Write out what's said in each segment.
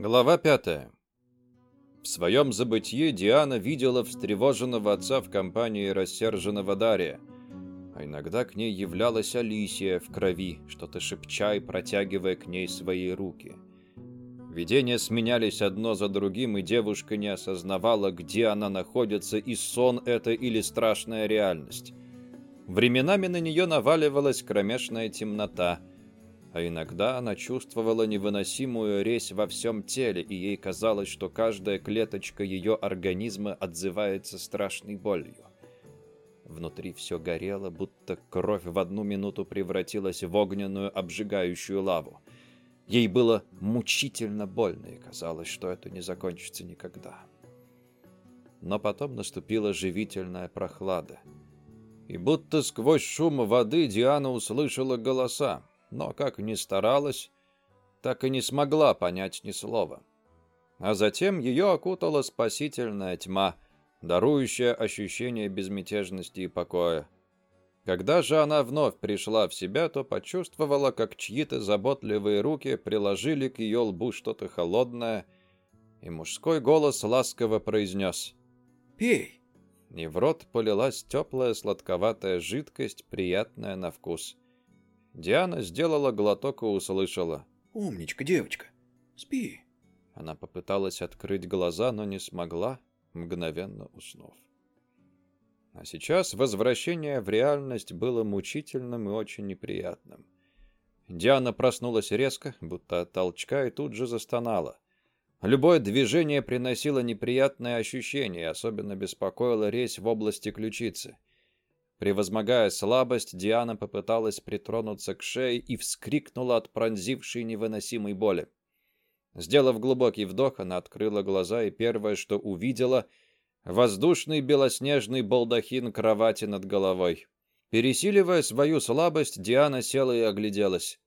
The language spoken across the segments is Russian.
Глава пятая. В своем забытье Диана видела встревоженного отца в компании рассерженного Дария, а иногда к ней являлась Алисия в крови, что-то шепча и протягивая к ней свои руки. Видения сменялись одно за другим, и девушка не осознавала, где она находится, и сон это или страшная реальность. Временами на нее наваливалась кромешная темнота – а иногда она чувствовала невыносимую резь во всем теле, и ей казалось, что каждая клеточка ее организма отзывается страшной болью. Внутри все горело, будто кровь в одну минуту превратилась в огненную обжигающую лаву. Ей было мучительно больно, и казалось, что это не закончится никогда. Но потом наступила живительная прохлада. И будто сквозь шум воды Диана услышала голоса но как ни старалась, так и не смогла понять ни слова. А затем ее окутала спасительная тьма, дарующая ощущение безмятежности и покоя. Когда же она вновь пришла в себя, то почувствовала, как чьи-то заботливые руки приложили к ее лбу что-то холодное, и мужской голос ласково произнес «Пей!» И в рот полилась теплая сладковатая жидкость, приятная на вкус. Диана сделала глоток и услышала. «Умничка, девочка. Спи». Она попыталась открыть глаза, но не смогла, мгновенно уснув. А сейчас возвращение в реальность было мучительным и очень неприятным. Диана проснулась резко, будто от толчка, и тут же застонала. Любое движение приносило неприятные ощущения, особенно беспокоила резь в области ключицы. Превозмогая слабость, Диана попыталась притронуться к шее и вскрикнула от пронзившей невыносимой боли. Сделав глубокий вдох, она открыла глаза и первое, что увидела — воздушный белоснежный балдахин кровати над головой. Пересиливая свою слабость, Диана села и огляделась.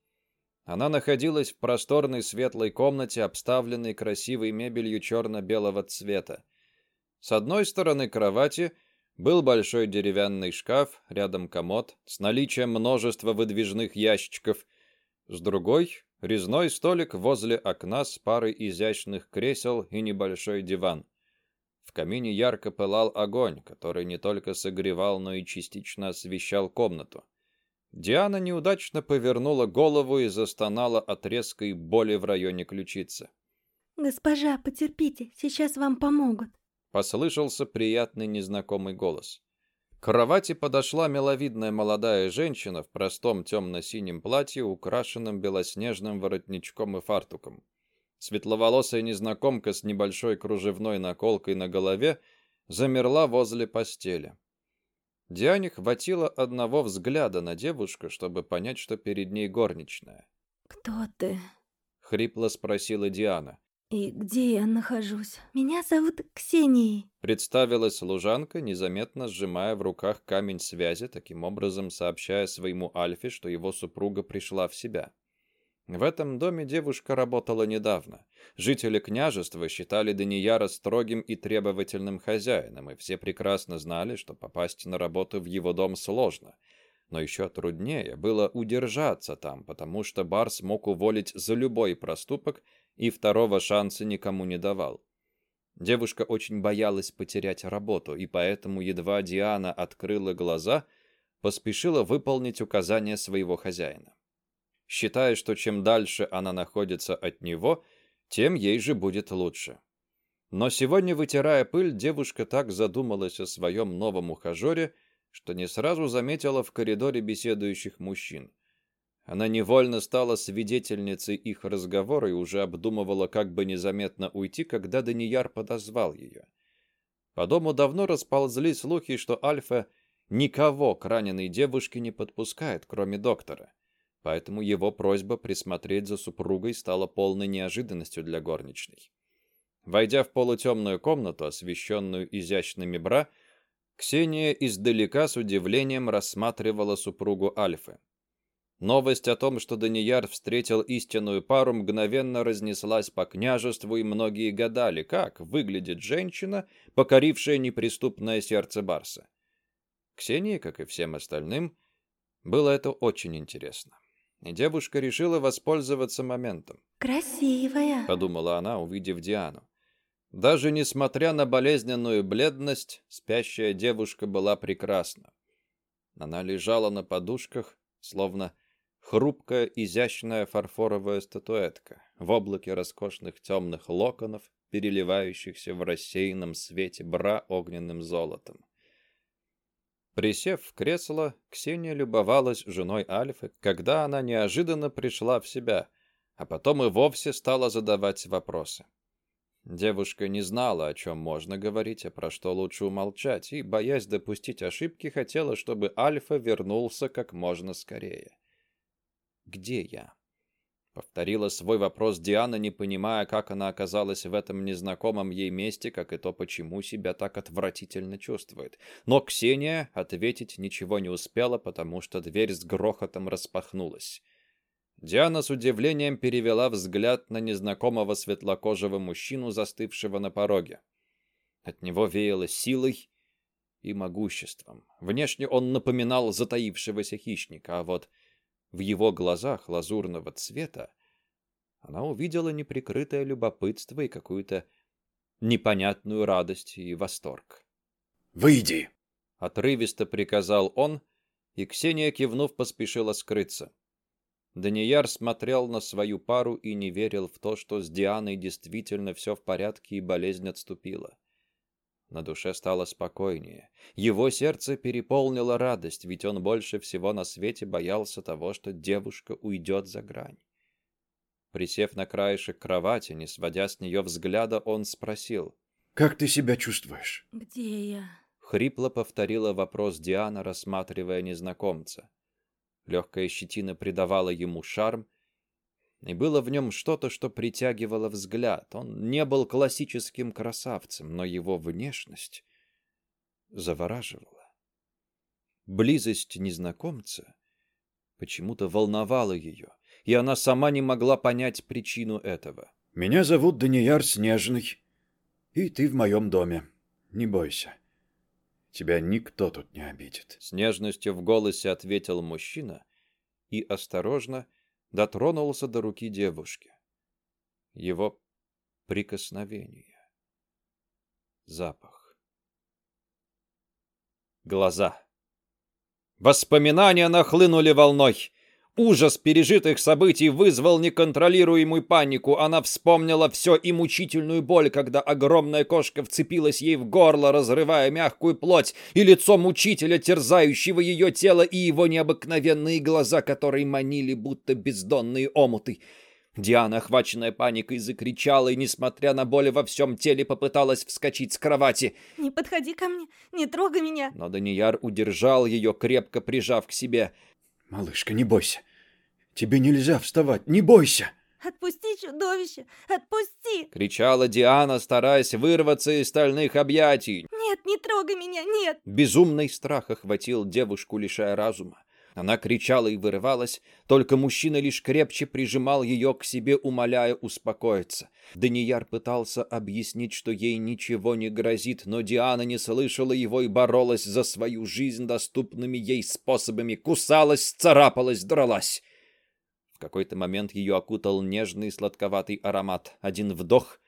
Она находилась в просторной светлой комнате, обставленной красивой мебелью черно-белого цвета. С одной стороны кровати — был большой деревянный шкаф, рядом комод, с наличием множества выдвижных ящичков. С другой — резной столик возле окна с парой изящных кресел и небольшой диван. В камине ярко пылал огонь, который не только согревал, но и частично освещал комнату. Диана неудачно повернула голову и застонала от резкой боли в районе ключицы. «Госпожа, потерпите, сейчас вам помогут». Послышался приятный незнакомый голос. К кровати подошла миловидная молодая женщина в простом темно-синем платье, украшенном белоснежным воротничком и фартуком. Светловолосая незнакомка с небольшой кружевной наколкой на голове замерла возле постели. Диане хватило одного взгляда на девушку, чтобы понять, что перед ней горничная. «Кто ты?» — хрипло спросила Диана. «И где я нахожусь? Меня зовут Ксенией», — представилась служанка, незаметно сжимая в руках камень связи, таким образом сообщая своему Альфе, что его супруга пришла в себя. В этом доме девушка работала недавно. Жители княжества считали Данияра строгим и требовательным хозяином, и все прекрасно знали, что попасть на работу в его дом сложно. Но еще труднее было удержаться там, потому что Барс мог уволить за любой проступок, и второго шанса никому не давал. Девушка очень боялась потерять работу, и поэтому едва Диана открыла глаза, поспешила выполнить указания своего хозяина. Считая, что чем дальше она находится от него, тем ей же будет лучше. Но сегодня, вытирая пыль, девушка так задумалась о своем новом ухажере, что не сразу заметила в коридоре беседующих мужчин. Она невольно стала свидетельницей их разговора и уже обдумывала, как бы незаметно уйти, когда Данияр подозвал ее. По дому давно расползли слухи, что Альфа никого к раненой девушке не подпускает, кроме доктора. Поэтому его просьба присмотреть за супругой стала полной неожиданностью для горничной. Войдя в полутемную комнату, освещенную изящными бра, Ксения издалека с удивлением рассматривала супругу Альфы. Новость о том, что Данияр встретил истинную пару, мгновенно разнеслась по княжеству, и многие гадали, как выглядит женщина, покорившая неприступное сердце Барса. Ксении, как и всем остальным, было это очень интересно. И девушка решила воспользоваться моментом. Красивая. Подумала она, увидев Диану. Даже несмотря на болезненную бледность, спящая девушка была прекрасна. Она лежала на подушках, словно хрупкая, изящная фарфоровая статуэтка в облаке роскошных темных локонов, переливающихся в рассеянном свете бра огненным золотом. Присев в кресло, Ксения любовалась женой Альфы, когда она неожиданно пришла в себя, а потом и вовсе стала задавать вопросы. Девушка не знала, о чем можно говорить, а про что лучше умолчать, и, боясь допустить ошибки, хотела, чтобы Альфа вернулся как можно скорее. «Где я?» Повторила свой вопрос Диана, не понимая, как она оказалась в этом незнакомом ей месте, как и то, почему себя так отвратительно чувствует. Но Ксения ответить ничего не успела, потому что дверь с грохотом распахнулась. Диана с удивлением перевела взгляд на незнакомого светлокожего мужчину, застывшего на пороге. От него веяло силой и могуществом. Внешне он напоминал затаившегося хищника, а вот в его глазах лазурного цвета она увидела неприкрытое любопытство и какую-то непонятную радость и восторг. «Выйди!» — отрывисто приказал он, и Ксения, кивнув, поспешила скрыться. Данияр смотрел на свою пару и не верил в то, что с Дианой действительно все в порядке и болезнь отступила. На душе стало спокойнее. Его сердце переполнило радость, ведь он больше всего на свете боялся того, что девушка уйдет за грань. Присев на краешек кровати, не сводя с нее взгляда, он спросил. «Как ты себя чувствуешь?» Где я? Хрипло повторила вопрос Диана, рассматривая незнакомца. Легкая щетина придавала ему шарм, и было в нем что-то, что притягивало взгляд. Он не был классическим красавцем, но его внешность завораживала. Близость незнакомца почему-то волновала ее, и она сама не могла понять причину этого. «Меня зовут Данияр Снежный, и ты в моем доме. Не бойся. Тебя никто тут не обидит». С нежностью в голосе ответил мужчина и осторожно, дотронулся до руки девушки. Его прикосновение. Запах. Глаза. Воспоминания нахлынули волной. Ужас пережитых событий вызвал неконтролируемую панику. Она вспомнила все и мучительную боль, когда огромная кошка вцепилась ей в горло, разрывая мягкую плоть, и лицо мучителя, терзающего ее тело, и его необыкновенные глаза, которые манили, будто бездонные омуты. Диана, охваченная паникой, закричала и, несмотря на боль во всем теле, попыталась вскочить с кровати. Не подходи ко мне, не трогай меня. Но Данияр удержал ее, крепко прижав к себе. «Малышка, не бойся. Тебе нельзя вставать, не бойся!» «Отпусти, чудовище! Отпусти!» — кричала Диана, стараясь вырваться из стальных объятий. «Нет, не трогай меня, нет!» Безумный страх охватил девушку, лишая разума. Она кричала и вырывалась, только мужчина лишь крепче прижимал ее к себе, умоляя успокоиться. Данияр пытался объяснить, что ей ничего не грозит, но Диана не слышала его и боролась за свою жизнь доступными ей способами, кусалась, царапалась, дралась. В какой-то момент ее окутал нежный сладковатый аромат. Один вдох,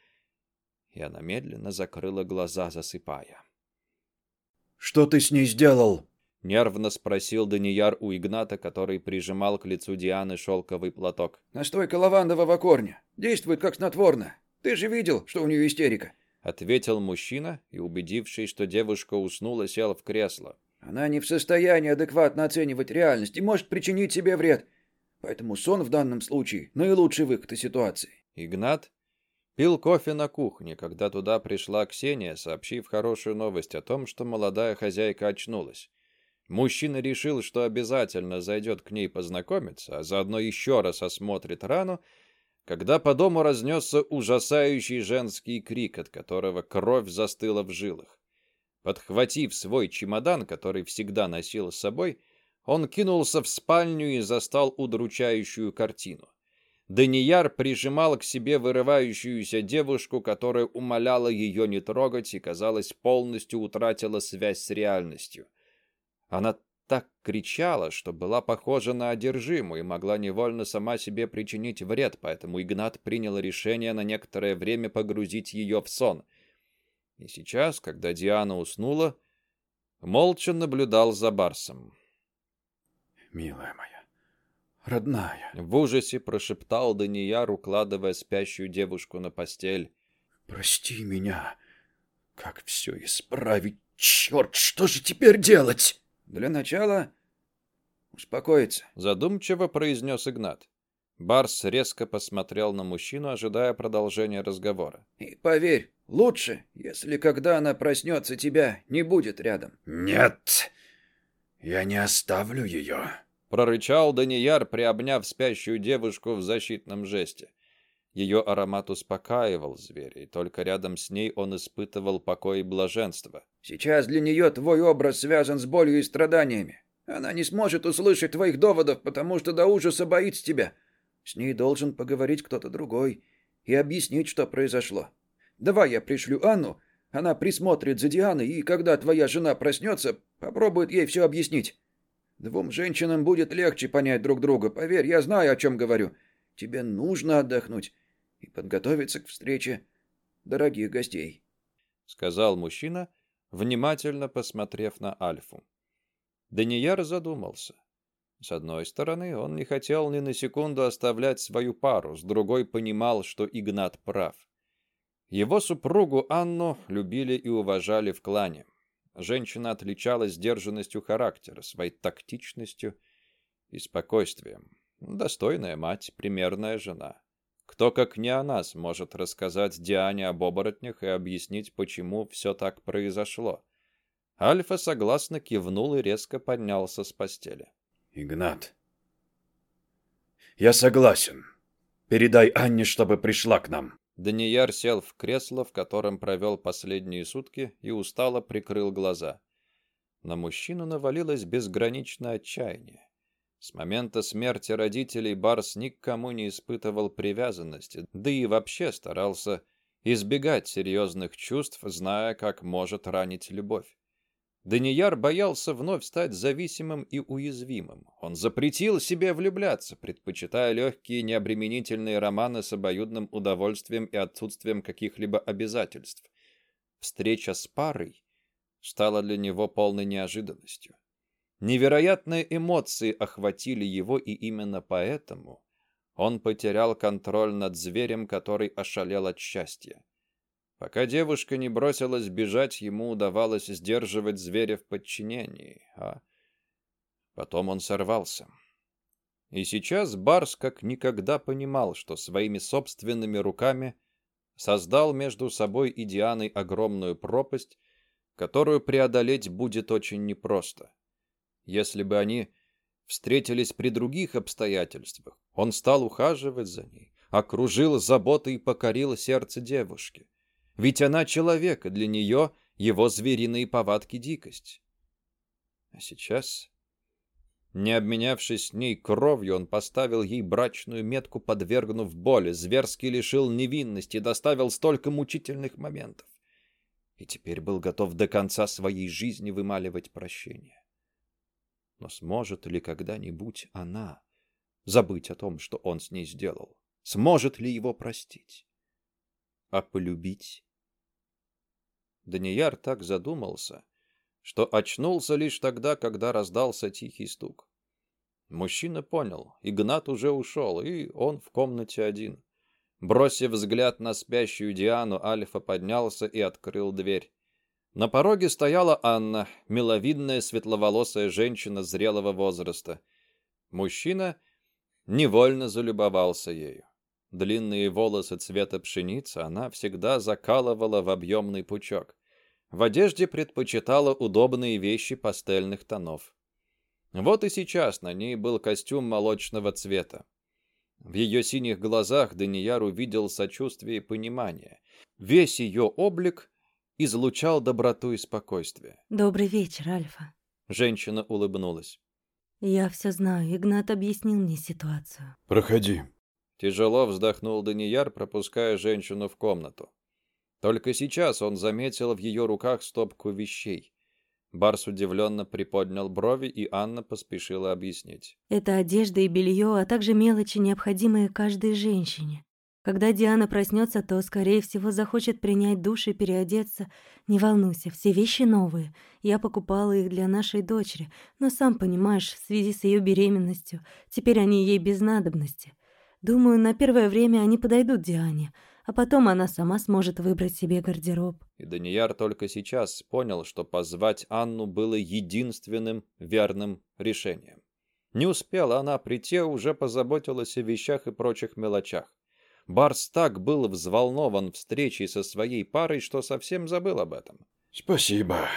и она медленно закрыла глаза, засыпая. «Что ты с ней сделал?» Нервно спросил Данияр у Игната, который прижимал к лицу Дианы шелковый платок. «Настойка лавандового корня. Действует как снотворно. Ты же видел, что у нее истерика?» Ответил мужчина и, убедившись, что девушка уснула, сел в кресло. «Она не в состоянии адекватно оценивать реальность и может причинить себе вред. Поэтому сон в данном случае – наилучший выход из ситуации». Игнат пил кофе на кухне, когда туда пришла Ксения, сообщив хорошую новость о том, что молодая хозяйка очнулась. Мужчина решил, что обязательно зайдет к ней познакомиться, а заодно еще раз осмотрит рану, когда по дому разнесся ужасающий женский крик, от которого кровь застыла в жилах. Подхватив свой чемодан, который всегда носил с собой, он кинулся в спальню и застал удручающую картину. Данияр прижимал к себе вырывающуюся девушку, которая умоляла ее не трогать и, казалось, полностью утратила связь с реальностью. Она так кричала, что была похожа на одержимую и могла невольно сама себе причинить вред, поэтому Игнат принял решение на некоторое время погрузить ее в сон. И сейчас, когда Диана уснула, молча наблюдал за Барсом. «Милая моя, родная!» В ужасе прошептал Данияр, укладывая спящую девушку на постель. «Прости меня! Как все исправить? Черт, что же теперь делать?» «Для начала успокоиться», — задумчиво произнес Игнат. Барс резко посмотрел на мужчину, ожидая продолжения разговора. «И поверь, лучше, если когда она проснется, тебя не будет рядом». «Нет, я не оставлю ее», — прорычал Данияр, приобняв спящую девушку в защитном жесте. Ее аромат успокаивал зверя, и только рядом с ней он испытывал покой и блаженство. «Сейчас для нее твой образ связан с болью и страданиями. Она не сможет услышать твоих доводов, потому что до ужаса боится тебя. С ней должен поговорить кто-то другой и объяснить, что произошло. Давай я пришлю Анну, она присмотрит за Дианой, и когда твоя жена проснется, попробует ей все объяснить. Двум женщинам будет легче понять друг друга, поверь, я знаю, о чем говорю. Тебе нужно отдохнуть и подготовиться к встрече дорогих гостей», — сказал мужчина, внимательно посмотрев на Альфу. Данияр задумался. С одной стороны, он не хотел ни на секунду оставлять свою пару, с другой понимал, что Игнат прав. Его супругу Анну любили и уважали в клане. Женщина отличалась сдержанностью характера, своей тактичностью и спокойствием. Достойная мать, примерная жена. Кто, как не она, сможет рассказать Диане об оборотнях и объяснить, почему все так произошло? Альфа согласно кивнул и резко поднялся с постели. «Игнат, я согласен. Передай Анне, чтобы пришла к нам». Данияр сел в кресло, в котором провел последние сутки, и устало прикрыл глаза. На мужчину навалилось безграничное отчаяние. С момента смерти родителей Барс никому не испытывал привязанности, да и вообще старался избегать серьезных чувств, зная, как может ранить любовь. Данияр боялся вновь стать зависимым и уязвимым. Он запретил себе влюбляться, предпочитая легкие необременительные романы с обоюдным удовольствием и отсутствием каких-либо обязательств. Встреча с парой стала для него полной неожиданностью. Невероятные эмоции охватили его, и именно поэтому он потерял контроль над зверем, который ошалел от счастья. Пока девушка не бросилась бежать, ему удавалось сдерживать зверя в подчинении, а потом он сорвался. И сейчас Барс как никогда понимал, что своими собственными руками создал между собой и Дианой огромную пропасть, которую преодолеть будет очень непросто. Если бы они встретились при других обстоятельствах, он стал ухаживать за ней, окружил заботой и покорил сердце девушки. Ведь она человек, и для нее его звериные повадки дикость. А сейчас, не обменявшись с ней кровью, он поставил ей брачную метку, подвергнув боли, зверски лишил невинности, доставил столько мучительных моментов. И теперь был готов до конца своей жизни вымаливать прощение. Но сможет ли когда-нибудь она забыть о том, что он с ней сделал? Сможет ли его простить? А полюбить? Данияр так задумался, что очнулся лишь тогда, когда раздался тихий стук. Мужчина понял, Игнат уже ушел, и он в комнате один. Бросив взгляд на спящую Диану, Альфа поднялся и открыл дверь. На пороге стояла Анна, миловидная светловолосая женщина зрелого возраста. Мужчина невольно залюбовался ею. Длинные волосы цвета пшеницы она всегда закалывала в объемный пучок. В одежде предпочитала удобные вещи пастельных тонов. Вот и сейчас на ней был костюм молочного цвета. В ее синих глазах Данияр увидел сочувствие и понимание. Весь ее облик излучал доброту и спокойствие. «Добрый вечер, Альфа». Женщина улыбнулась. «Я все знаю. Игнат объяснил мне ситуацию». «Проходи». Тяжело вздохнул Данияр, пропуская женщину в комнату. Только сейчас он заметил в ее руках стопку вещей. Барс удивленно приподнял брови, и Анна поспешила объяснить. Это одежда и белье, а также мелочи, необходимые каждой женщине. Когда Диана проснется, то, скорее всего, захочет принять душ и переодеться. Не волнуйся, все вещи новые. Я покупала их для нашей дочери, но сам понимаешь, в связи с ее беременностью, теперь они ей без надобности. Думаю, на первое время они подойдут Диане, а потом она сама сможет выбрать себе гардероб. И Данияр только сейчас понял, что позвать Анну было единственным верным решением. Не успела она прийти, а уже позаботилась о вещах и прочих мелочах. Барс так был взволнован встречей со своей парой, что совсем забыл об этом. «Спасибо».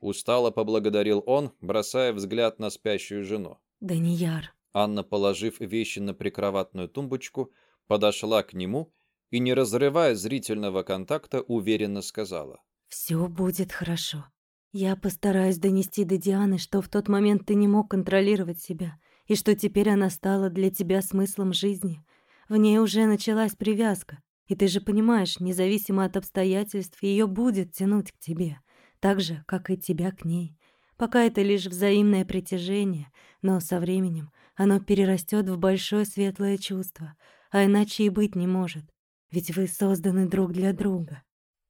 Устало поблагодарил он, бросая взгляд на спящую жену. «Данияр». Анна, положив вещи на прикроватную тумбочку, подошла к нему и, не разрывая зрительного контакта, уверенно сказала. «Все будет хорошо. Я постараюсь донести до Дианы, что в тот момент ты не мог контролировать себя, и что теперь она стала для тебя смыслом жизни. В ней уже началась привязка, и ты же понимаешь, независимо от обстоятельств, ее будет тянуть к тебе, так же, как и тебя к ней. Пока это лишь взаимное притяжение, но со временем оно перерастет в большое светлое чувство, а иначе и быть не может, ведь вы созданы друг для друга.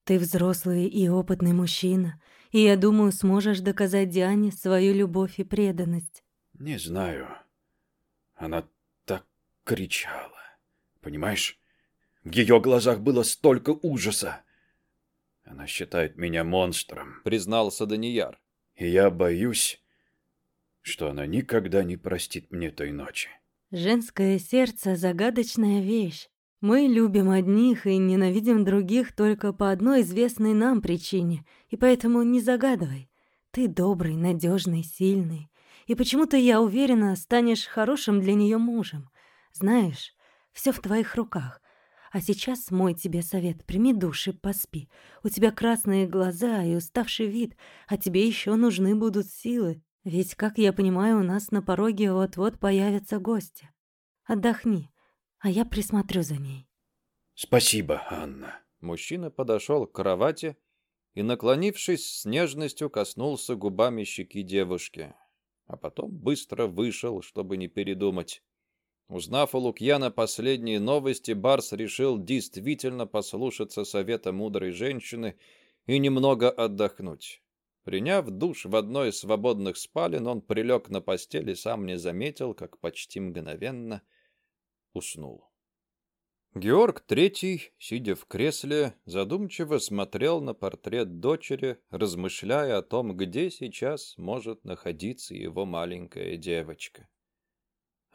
Ты взрослый и опытный мужчина, и я думаю, сможешь доказать Диане свою любовь и преданность. Не знаю. Она так кричала. Понимаешь? В ее глазах было столько ужаса. Она считает меня монстром, признался Данияр. И я боюсь, что она никогда не простит мне той ночи. Женское сердце — загадочная вещь. Мы любим одних и ненавидим других только по одной известной нам причине, и поэтому не загадывай. Ты добрый, надежный, сильный. И почему-то, я уверена, станешь хорошим для нее мужем. Знаешь, все в твоих руках. А сейчас мой тебе совет. Прими душ и поспи. У тебя красные глаза и уставший вид, а тебе еще нужны будут силы. Ведь, как я понимаю, у нас на пороге вот-вот появятся гости. Отдохни, а я присмотрю за ней. Спасибо, Анна. Мужчина подошел к кровати и, наклонившись с нежностью, коснулся губами щеки девушки, а потом быстро вышел, чтобы не передумать. Узнав у Лукьяна последние новости, Барс решил действительно послушаться совета мудрой женщины и немного отдохнуть. Приняв душ в одной из свободных спален, он прилег на постели и сам не заметил, как почти мгновенно уснул. Георг Третий, сидя в кресле, задумчиво смотрел на портрет дочери, размышляя о том, где сейчас может находиться его маленькая девочка.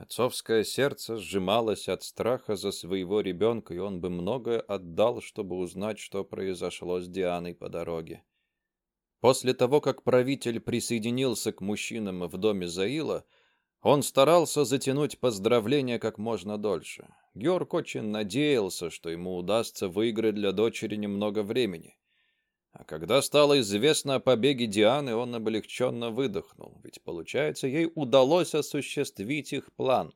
Отцовское сердце сжималось от страха за своего ребенка, и он бы многое отдал, чтобы узнать, что произошло с Дианой по дороге. После того, как правитель присоединился к мужчинам в доме Заила, он старался затянуть поздравления как можно дольше. Георг очень надеялся, что ему удастся выиграть для дочери немного времени. А когда стало известно о побеге Дианы, он облегченно выдохнул, ведь, получается, ей удалось осуществить их план.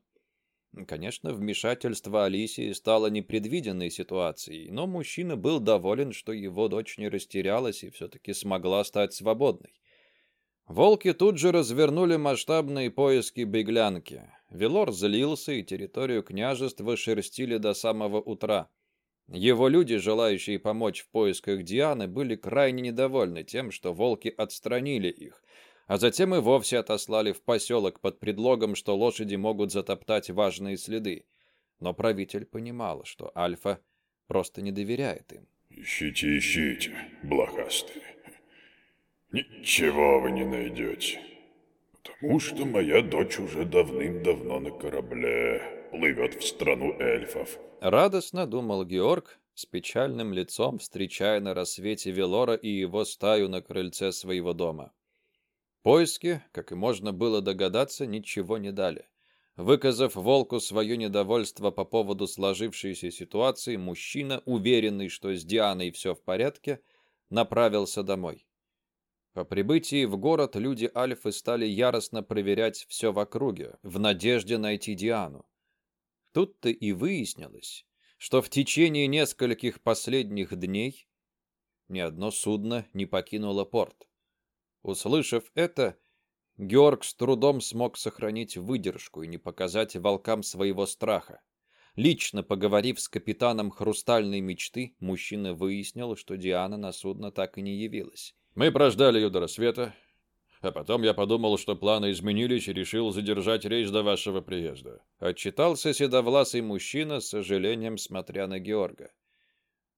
Конечно, вмешательство Алисии стало непредвиденной ситуацией, но мужчина был доволен, что его дочь не растерялась и все-таки смогла стать свободной. Волки тут же развернули масштабные поиски беглянки. Велор злился, и территорию княжества шерстили до самого утра. Его люди, желающие помочь в поисках Дианы, были крайне недовольны тем, что волки отстранили их, а затем и вовсе отослали в поселок под предлогом, что лошади могут затоптать важные следы. Но правитель понимал, что Альфа просто не доверяет им. «Ищите, ищите, блохастые. Ничего вы не найдете, потому что моя дочь уже давным-давно на корабле плывет в страну эльфов». Радостно думал Георг, с печальным лицом встречая на рассвете Велора и его стаю на крыльце своего дома. Поиски, как и можно было догадаться, ничего не дали. Выказав волку свое недовольство по поводу сложившейся ситуации, мужчина, уверенный, что с Дианой все в порядке, направился домой. По прибытии в город люди Альфы стали яростно проверять все в округе, в надежде найти Диану. Тут-то и выяснилось, что в течение нескольких последних дней ни одно судно не покинуло порт. Услышав это, Георг с трудом смог сохранить выдержку и не показать волкам своего страха. Лично поговорив с капитаном «Хрустальной мечты», мужчина выяснил, что Диана на судно так и не явилась. «Мы прождали ее до рассвета, а потом я подумал, что планы изменились и решил задержать рейс до вашего приезда». Отчитался седовласый мужчина, с сожалением смотря на Георга.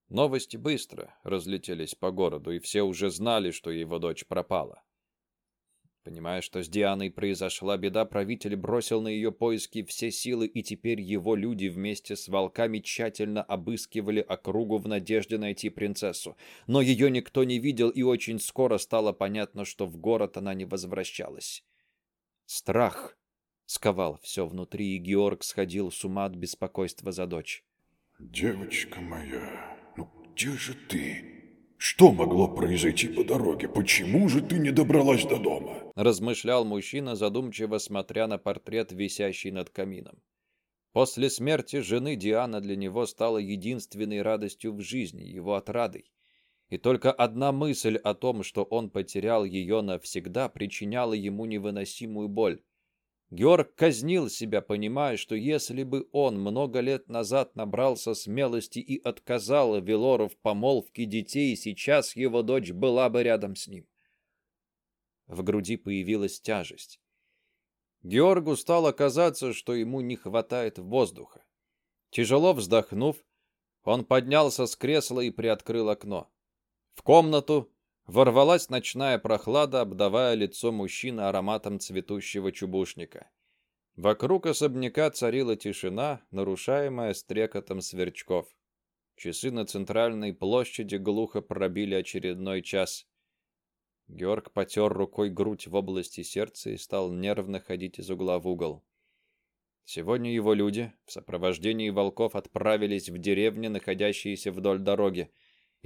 Новости быстро разлетелись по городу, и все уже знали, что его дочь пропала. Понимая, что с Дианой произошла беда, правитель бросил на ее поиски все силы, и теперь его люди вместе с волками тщательно обыскивали округу в надежде найти принцессу. Но ее никто не видел, и очень скоро стало понятно, что в город она не возвращалась. Страх сковал все внутри, и Георг сходил с ума от беспокойства за дочь. «Девочка моя, ну где же ты?» Что могло произойти по дороге? Почему же ты не добралась до дома? Размышлял мужчина, задумчиво смотря на портрет, висящий над камином. После смерти жены Диана для него стала единственной радостью в жизни, его отрадой. И только одна мысль о том, что он потерял ее навсегда, причиняла ему невыносимую боль. Георг казнил себя, понимая, что если бы он много лет назад набрался смелости и отказал Велору в помолвке детей, сейчас его дочь была бы рядом с ним. В груди появилась тяжесть. Георгу стало казаться, что ему не хватает воздуха. Тяжело вздохнув, он поднялся с кресла и приоткрыл окно. В комнату Ворвалась ночная прохлада, обдавая лицо мужчины ароматом цветущего чубушника. Вокруг особняка царила тишина, нарушаемая стрекотом сверчков. Часы на центральной площади глухо пробили очередной час. Георг потер рукой грудь в области сердца и стал нервно ходить из угла в угол. Сегодня его люди в сопровождении волков отправились в деревни, находящиеся вдоль дороги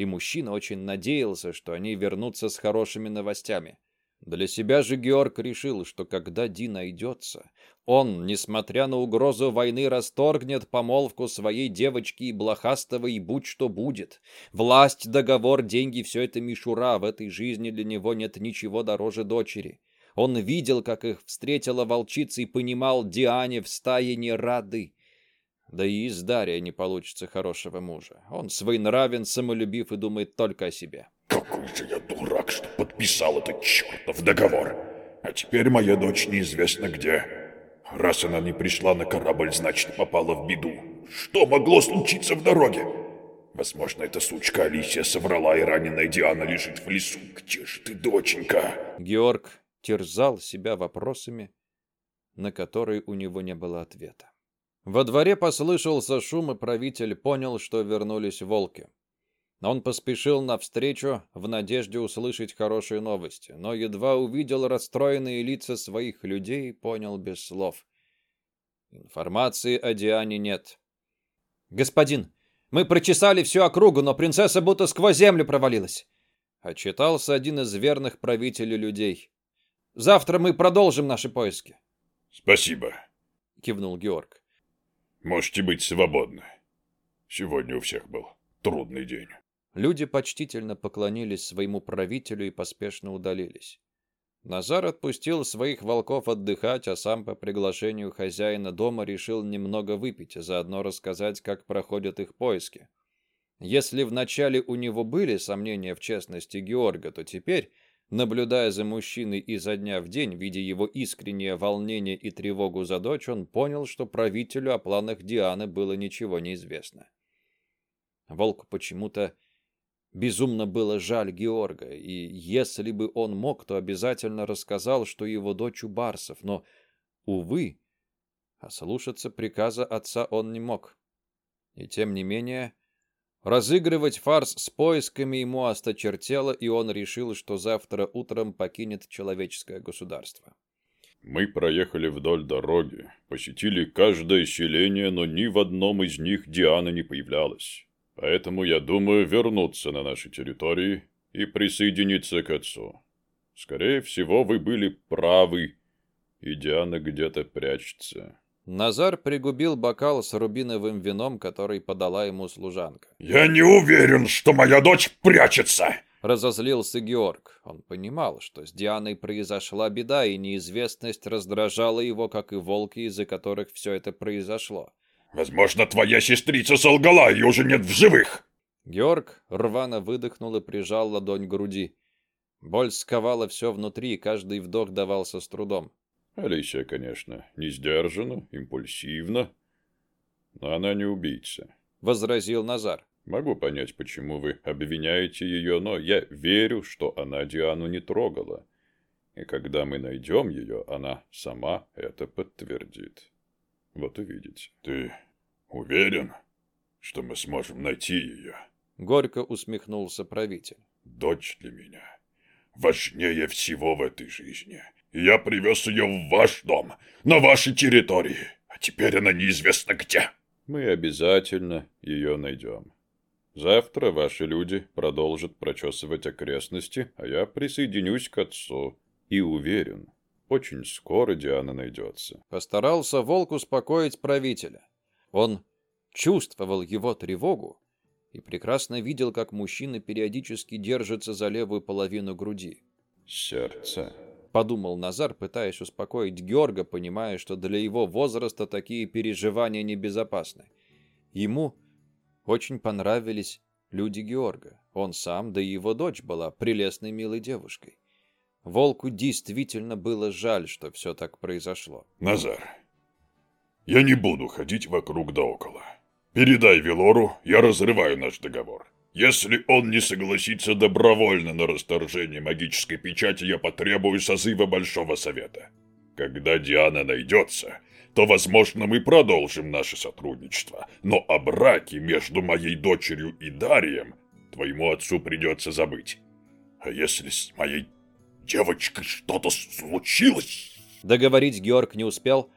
и мужчина очень надеялся, что они вернутся с хорошими новостями. Для себя же Георг решил, что когда Ди найдется, он, несмотря на угрозу войны, расторгнет помолвку своей девочки и блохастого, и будь что будет. Власть, договор, деньги — все это мишура, в этой жизни для него нет ничего дороже дочери. Он видел, как их встретила волчица и понимал, Диане в стае не рады. Да и из Дария не получится хорошего мужа. Он своенравен, самолюбив и думает только о себе. Какой же я дурак, что подписал этот чертов договор. А теперь моя дочь неизвестно где. Раз она не пришла на корабль, значит попала в беду. Что могло случиться в дороге? Возможно, эта сучка Алисия соврала, и раненая Диана лежит в лесу. Где же ты, доченька? Георг терзал себя вопросами, на которые у него не было ответа. Во дворе послышался шум, и правитель понял, что вернулись волки. Он поспешил навстречу в надежде услышать хорошие новости, но едва увидел расстроенные лица своих людей, понял без слов. Информации о Диане нет. «Господин, мы прочесали всю округу, но принцесса будто сквозь землю провалилась», — отчитался один из верных правителей людей. «Завтра мы продолжим наши поиски». «Спасибо», — кивнул Георг. Можете быть свободны. Сегодня у всех был трудный день. Люди почтительно поклонились своему правителю и поспешно удалились. Назар отпустил своих волков отдыхать, а сам по приглашению хозяина дома решил немного выпить, а заодно рассказать, как проходят их поиски. Если вначале у него были сомнения в честности Георга, то теперь Наблюдая за мужчиной изо дня в день, видя его искреннее волнение и тревогу за дочь, он понял, что правителю о планах Дианы было ничего не известно. Волку почему-то безумно было жаль Георга, и если бы он мог, то обязательно рассказал, что его дочь у барсов, но, увы, ослушаться приказа отца он не мог. И тем не менее, Разыгрывать фарс с поисками ему осточертело, и он решил, что завтра утром покинет человеческое государство. Мы проехали вдоль дороги, посетили каждое селение, но ни в одном из них Диана не появлялась. Поэтому я думаю вернуться на наши территории и присоединиться к отцу. Скорее всего, вы были правы, и Диана где-то прячется. Назар пригубил бокал с рубиновым вином, который подала ему служанка. «Я не уверен, что моя дочь прячется. Разозлился Георг. Он понимал, что с Дианой произошла беда, и неизвестность раздражала его, как и волки, из-за которых все это произошло. «Возможно, твоя сестрица солгала, и уже нет в живых!» Георг рвано выдохнул и прижал ладонь к груди. Боль сковала все внутри, и каждый вдох давался с трудом. Алисия, конечно, не сдержана, импульсивна, но она не убийца. — возразил Назар. Могу понять, почему вы обвиняете ее, но я верю, что она Диану не трогала. И когда мы найдем ее, она сама это подтвердит. Вот увидите. Ты уверен, что мы сможем найти ее? Горько усмехнулся правитель. Дочь для меня важнее всего в этой жизни. Я привез ее в ваш дом, на вашей территории. А теперь она неизвестно где. Мы обязательно ее найдем. Завтра ваши люди продолжат прочесывать окрестности, а я присоединюсь к отцу. И уверен, очень скоро Диана найдется. Постарался волк успокоить правителя. Он чувствовал его тревогу и прекрасно видел, как мужчина периодически держится за левую половину груди. «Сердце», — подумал Назар, пытаясь успокоить Георга, понимая, что для его возраста такие переживания небезопасны. Ему очень понравились люди Георга. Он сам, да и его дочь была прелестной милой девушкой. Волку действительно было жаль, что все так произошло. «Назар, я не буду ходить вокруг да около. Передай Велору, я разрываю наш договор. Если он не согласится добровольно на расторжение магической печати, я потребую созыва Большого Совета. Когда Диана найдется, то, возможно, мы продолжим наше сотрудничество. Но о браке между моей дочерью и Дарием твоему отцу придется забыть. А если с моей девочкой что-то случилось...» Договорить Георг не успел,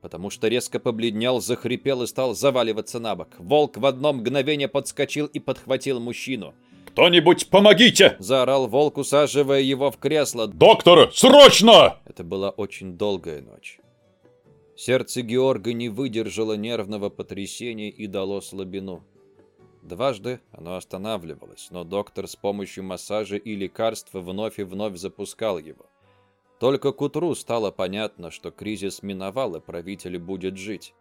потому что резко побледнел, захрипел и стал заваливаться на бок. Волк в одно мгновение подскочил и подхватил мужчину. «Кто-нибудь помогите!» – заорал волк, усаживая его в кресло. «Доктор, срочно!» Это была очень долгая ночь. Сердце Георга не выдержало нервного потрясения и дало слабину. Дважды оно останавливалось, но доктор с помощью массажа и лекарств вновь и вновь запускал его. Только к утру стало понятно, что кризис миновал, и правитель будет жить.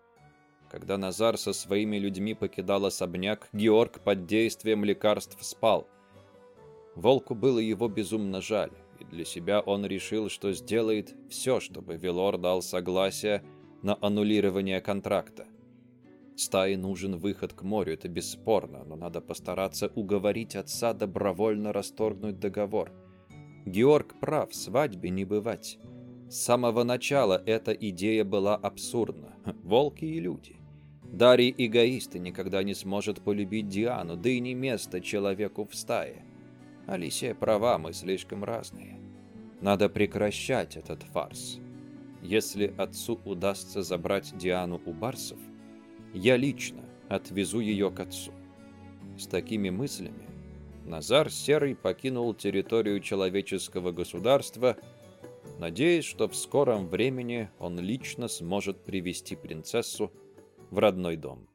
Когда Назар со своими людьми покидал особняк, Георг под действием лекарств спал. Волку было его безумно жаль, и для себя он решил, что сделает все, чтобы Велор дал согласие на аннулирование контракта. Стае нужен выход к морю, это бесспорно, но надо постараться уговорить отца добровольно расторгнуть договор – Георг прав, свадьбе не бывать. С самого начала эта идея была абсурдна. Волки и люди. Дарий эгоист и никогда не сможет полюбить Диану, да и не место человеку в стае. Алисия права, мы слишком разные. Надо прекращать этот фарс. Если отцу удастся забрать Диану у барсов, я лично отвезу ее к отцу. С такими мыслями Назар Серый покинул территорию человеческого государства, надеясь, что в скором времени он лично сможет привести принцессу в родной дом.